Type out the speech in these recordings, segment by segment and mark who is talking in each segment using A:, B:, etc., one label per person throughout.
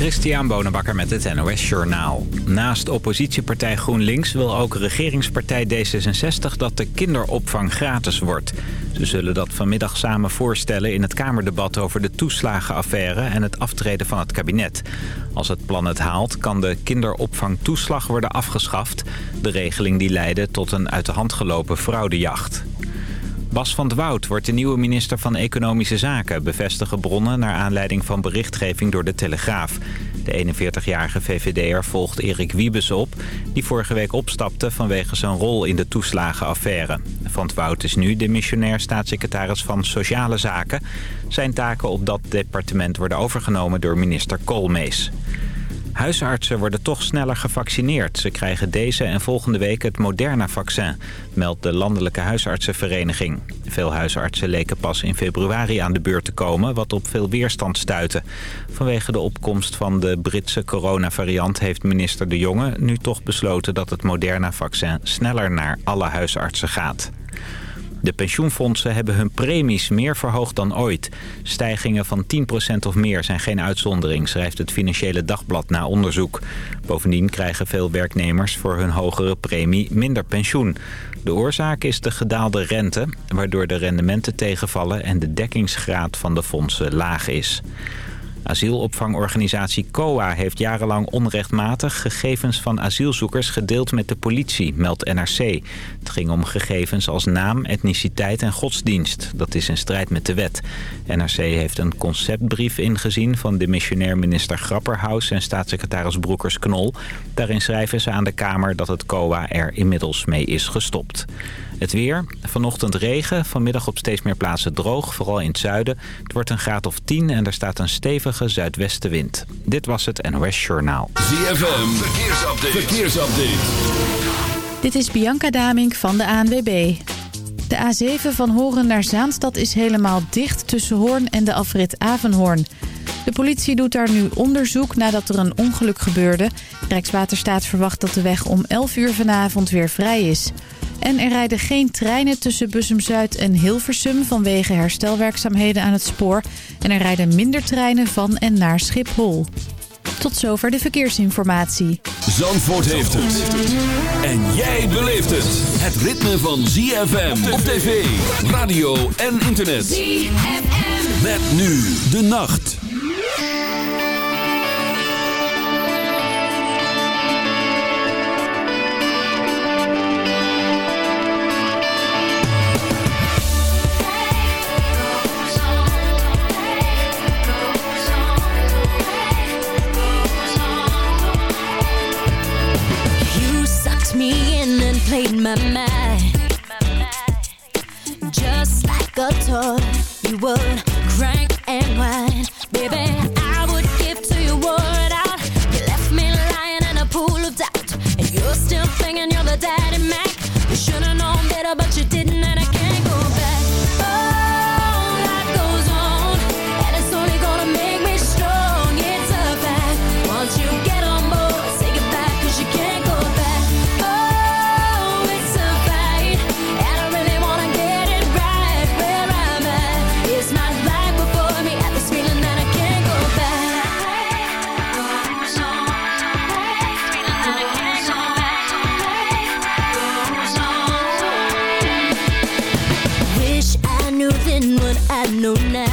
A: Christian Bonenbakker met het NOS Journaal. Naast oppositiepartij GroenLinks wil ook regeringspartij D66 dat de kinderopvang gratis wordt. Ze zullen dat vanmiddag samen voorstellen in het Kamerdebat over de toeslagenaffaire en het aftreden van het kabinet. Als het plan het haalt kan de kinderopvangtoeslag worden afgeschaft. De regeling die leidde tot een uit de hand gelopen fraudejacht. Bas van Woud wordt de nieuwe minister van Economische Zaken... bevestigen bronnen naar aanleiding van berichtgeving door de Telegraaf. De 41-jarige VVD'er volgt Erik Wiebes op... die vorige week opstapte vanwege zijn rol in de toeslagenaffaire. Van Woud is nu de missionair staatssecretaris van Sociale Zaken. Zijn taken op dat departement worden overgenomen door minister Koolmees. Huisartsen worden toch sneller gevaccineerd. Ze krijgen deze en volgende week het Moderna-vaccin, meldt de Landelijke Huisartsenvereniging. Veel huisartsen leken pas in februari aan de beurt te komen, wat op veel weerstand stuitte. Vanwege de opkomst van de Britse coronavariant heeft minister De Jonge nu toch besloten dat het Moderna-vaccin sneller naar alle huisartsen gaat. De pensioenfondsen hebben hun premies meer verhoogd dan ooit. Stijgingen van 10% of meer zijn geen uitzondering, schrijft het Financiële Dagblad na onderzoek. Bovendien krijgen veel werknemers voor hun hogere premie minder pensioen. De oorzaak is de gedaalde rente, waardoor de rendementen tegenvallen en de dekkingsgraad van de fondsen laag is. Asielopvangorganisatie COA heeft jarenlang onrechtmatig gegevens van asielzoekers gedeeld met de politie, meldt NRC. Het ging om gegevens als naam, etniciteit en godsdienst. Dat is in strijd met de wet. NRC heeft een conceptbrief ingezien van de missionair minister Grapperhaus en staatssecretaris Broekers-Knol. Daarin schrijven ze aan de Kamer dat het COA er inmiddels mee is gestopt. Het weer. Vanochtend regen. Vanmiddag op steeds meer plaatsen droog. Vooral in het zuiden. Het wordt een graad of 10 en er staat een stevige zuidwestenwind. Dit was het NOS Journaal.
B: ZFM. Verkeersupdate. Verkeersupdate.
C: Dit is Bianca Damink van de ANWB. De A7 van Horen naar Zaanstad is helemaal dicht tussen Hoorn en de afrit Avenhoorn. De politie doet daar nu onderzoek nadat er een ongeluk gebeurde. Rijkswaterstaat verwacht dat de weg om 11 uur vanavond weer vrij is. En er rijden geen treinen tussen Bussum-Zuid en Hilversum vanwege herstelwerkzaamheden aan het spoor. En er rijden minder treinen van en naar Schiphol. Tot zover de verkeersinformatie.
B: Zandvoort heeft het. En jij beleeft het. Het ritme van ZFM op tv, radio en internet. ZFM. Met nu de nacht.
D: Played my mind. Just like a toy You would crank and whine. Baby, I would give to you word out. You left me lying in a pool of doubt And you're still thinking you're the daddy Mac now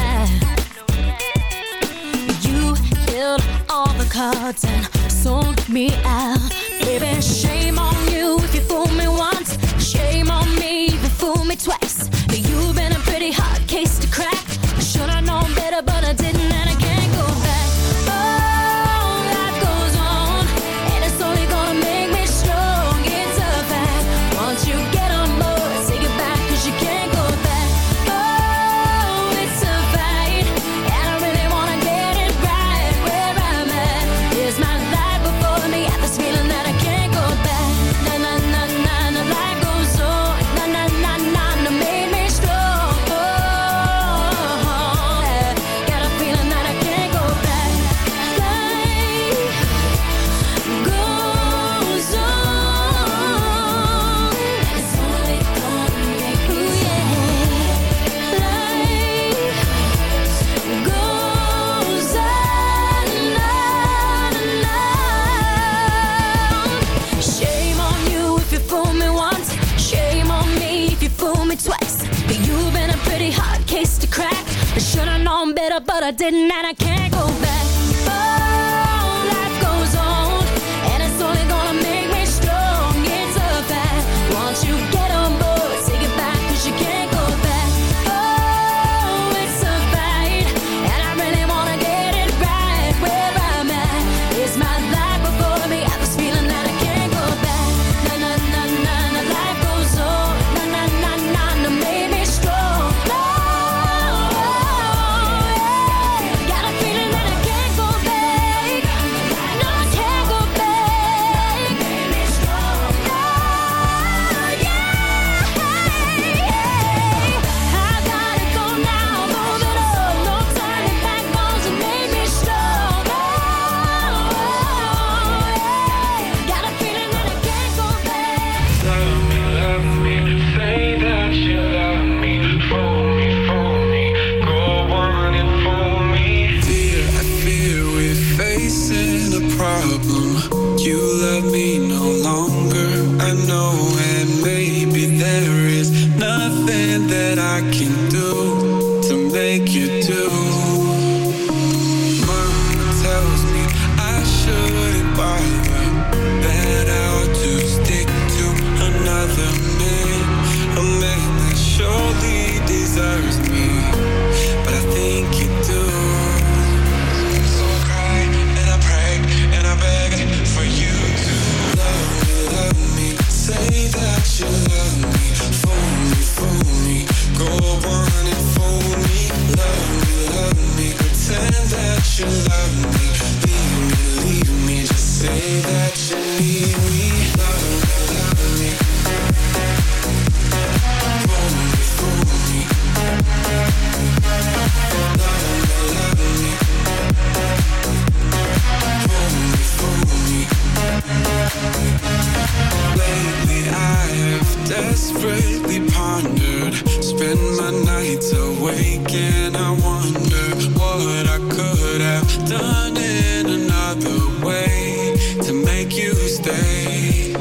E: finding another way to make you stay.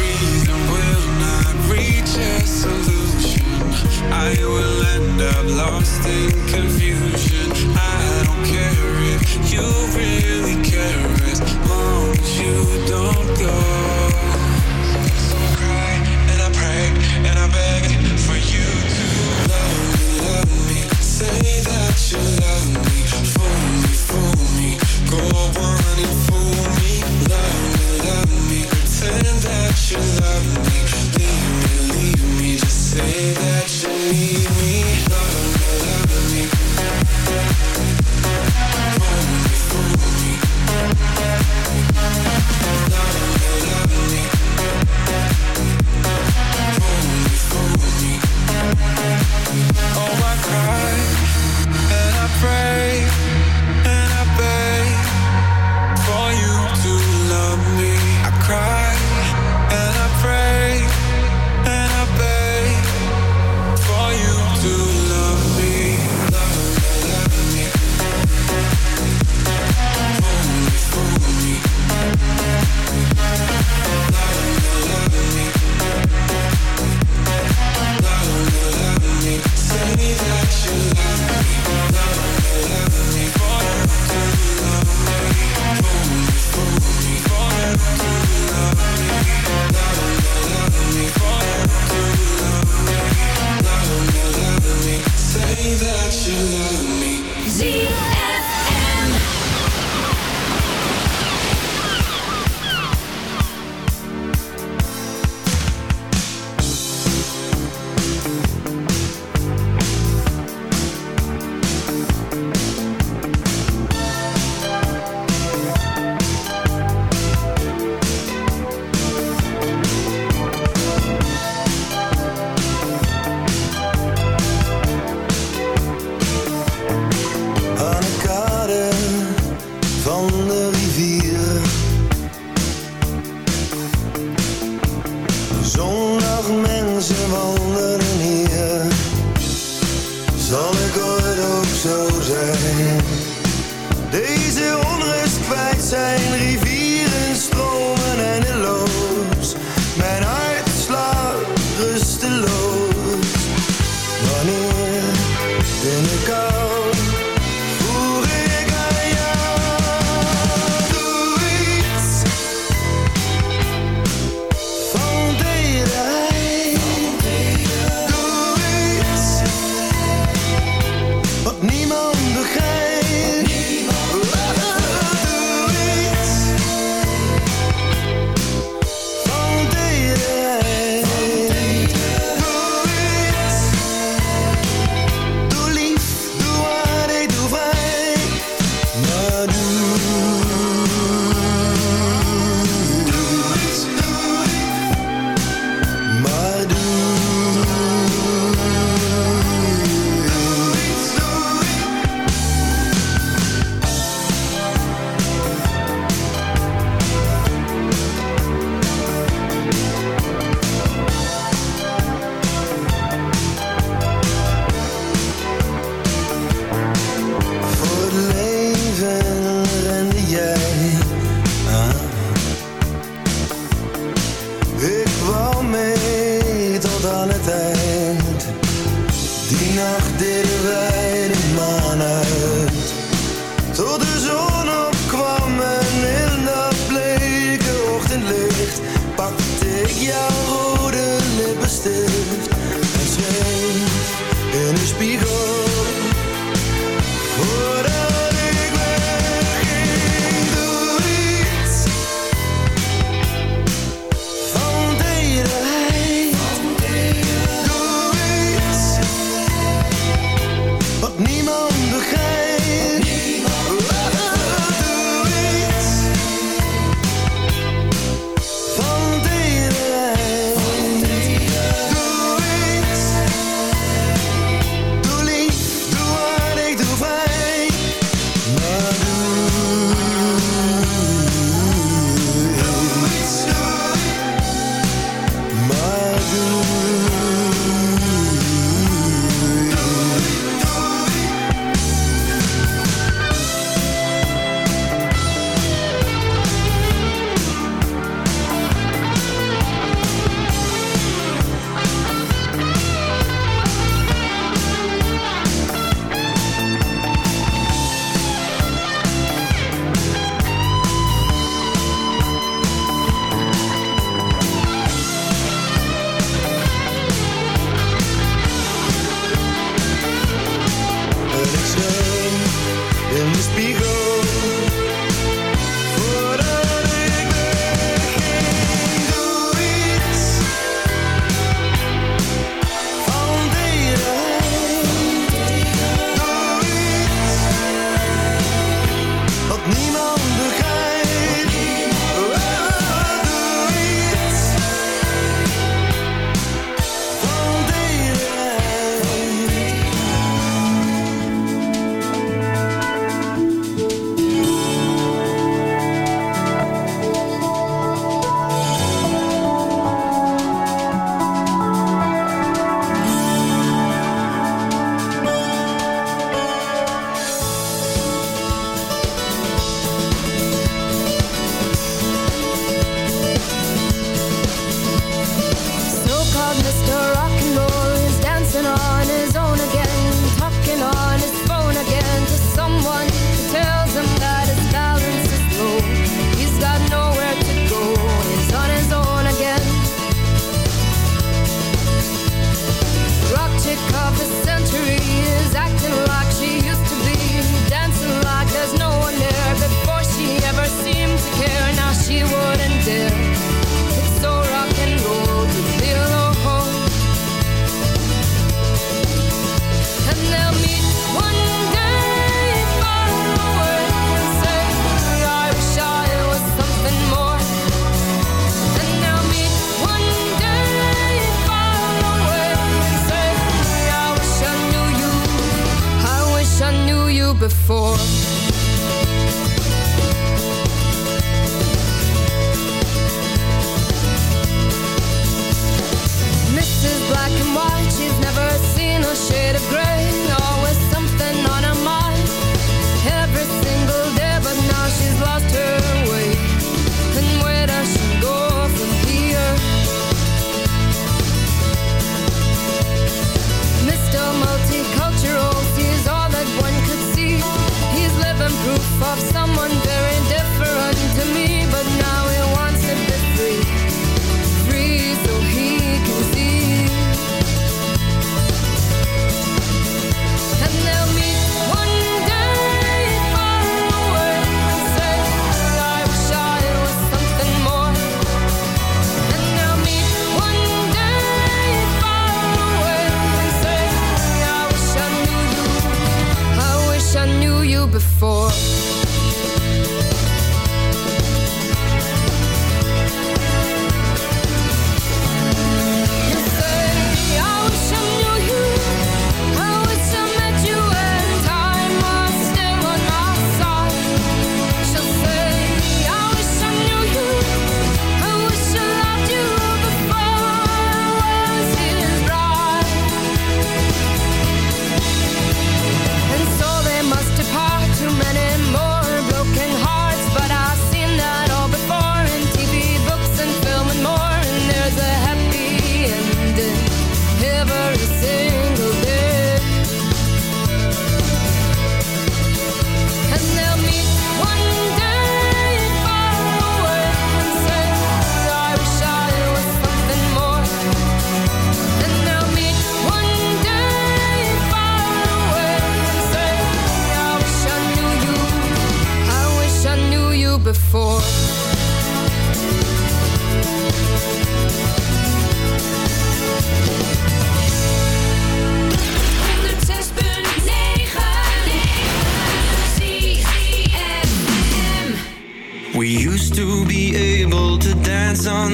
E: Reason will not reach a solution. I will end up lost in confusion. I don't care if you really care as long as you don't go.
F: running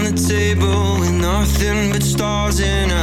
F: the
G: table with nothing but stars in it.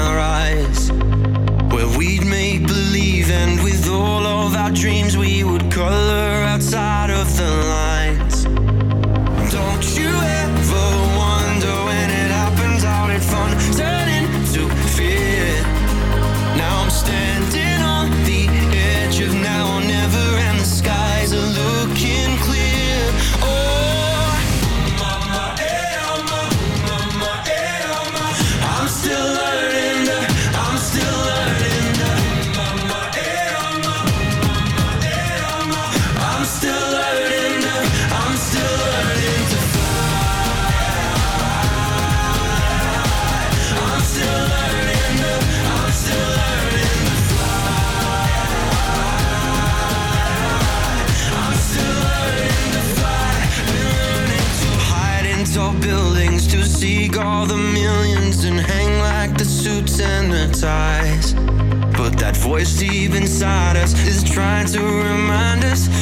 G: trying to remind us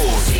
H: Show.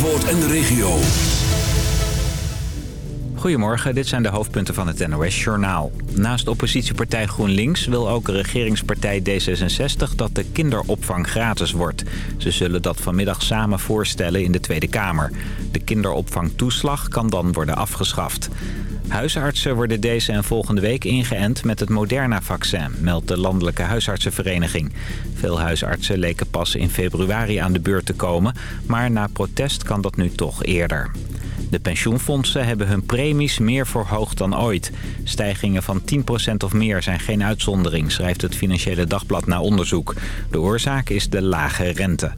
B: En de regio.
A: Goedemorgen, dit zijn de hoofdpunten van het NOS-journaal. Naast oppositiepartij GroenLinks wil ook regeringspartij D66 dat de kinderopvang gratis wordt. Ze zullen dat vanmiddag samen voorstellen in de Tweede Kamer. De kinderopvangtoeslag kan dan worden afgeschaft. Huisartsen worden deze en volgende week ingeënt met het Moderna-vaccin, meldt de Landelijke Huisartsenvereniging. Veel huisartsen leken pas in februari aan de beurt te komen, maar na protest kan dat nu toch eerder. De pensioenfondsen hebben hun premies meer verhoogd dan ooit. Stijgingen van 10% of meer zijn geen uitzondering, schrijft het Financiële Dagblad na onderzoek. De oorzaak is de lage rente.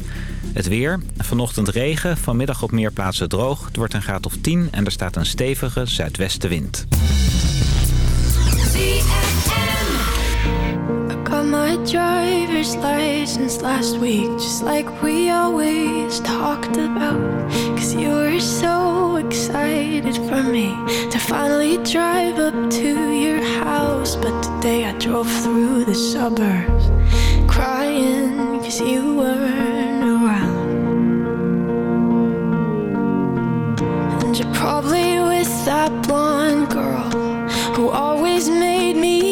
A: Het weer, vanochtend regen, vanmiddag op meer plaatsen droog. Het wordt een graad of 10 en er staat een stevige zuidwestenwind.
D: My driver's license last week, just like we always talked about. Cause you were so excited for me to finally drive up to your house. But today I drove through the suburbs, crying cause you weren't probably with that blonde girl who always made me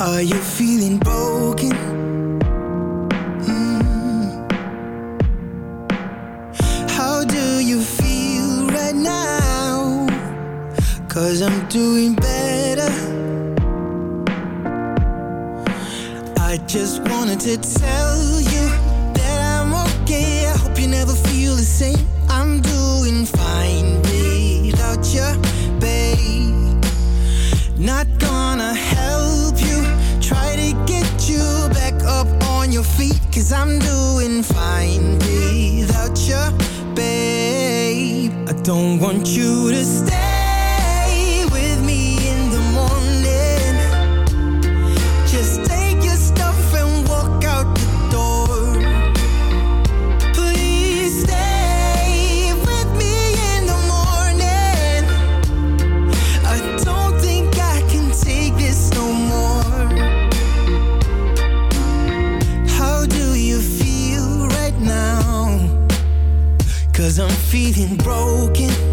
D: Are you feeling broken? Mm. How do you feel right now? Cause I'm doing better I just wanted to tell you Cause I'm doing fine without you, babe. I don't want you to stay. feeling broken.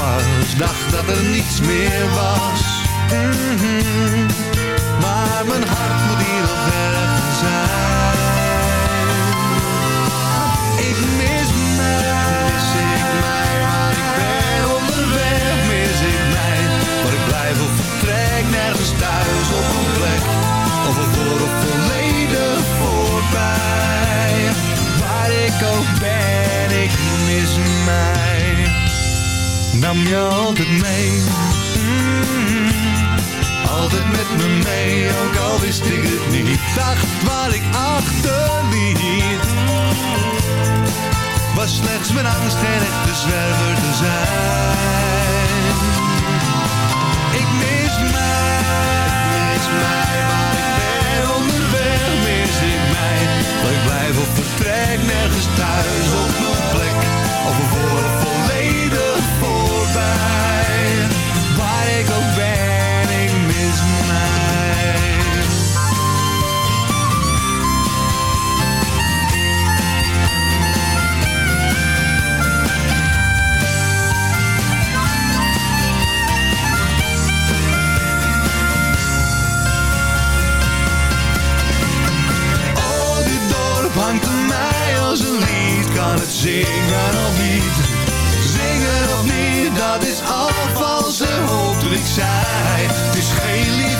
I: Pas. Dacht dat er niets meer was. Mhm. Maar mijn hart moet hier nog ergens zijn. Ik mis mij, mis ik mij, ik ben onderweg, mis ik mij. Maar ik blijf op vertrek, nergens thuis op een plek. Of een voor volledig voorbij. Waar ik ook ben, Nam je altijd mee. Mm, altijd met me mee, ook al wist ik het niet. Dacht waar ik achterliet. Was slechts mijn angst geen echte zwerver te zijn. Ik mis mij, mis mij, waar ik ben onderweg, mis ik mij. Ik blijf op vertrek, nergens thuis op mijn plek. Of een voor of volledig het zingen of niet? Zingen of niet, dat is al valse hoop ik zei. Het is geen lied